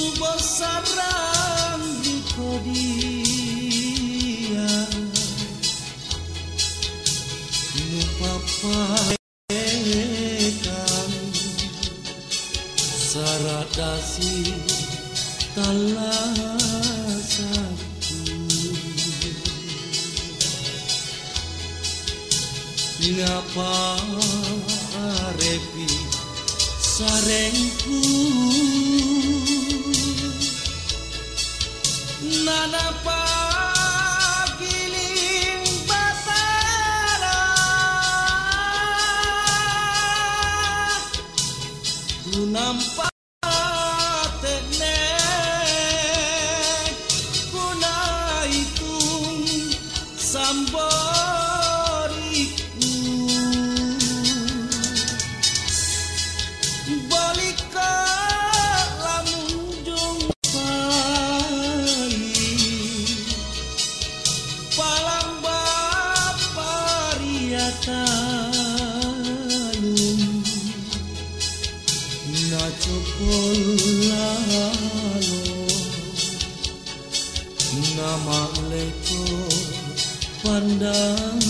Nubo sarang di kodia Nupapaekan Saradasi talasaku Ngapa arepi sarengku Ku nampak tenek Ku naitung samboriku. Balik ke lamun jumpai Palang bapariatanum Nama leko pandang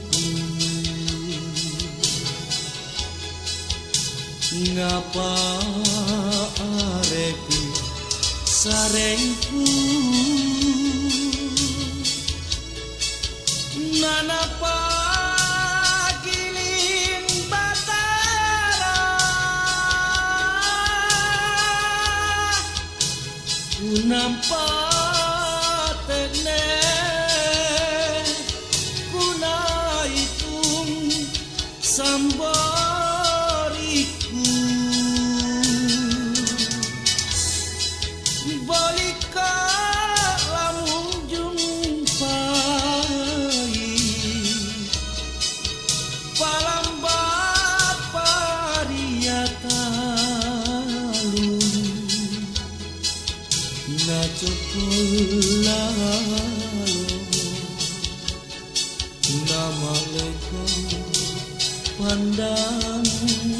ngapa arepi sarengku? Nanapa giling batara. Ku না নামালে pandangan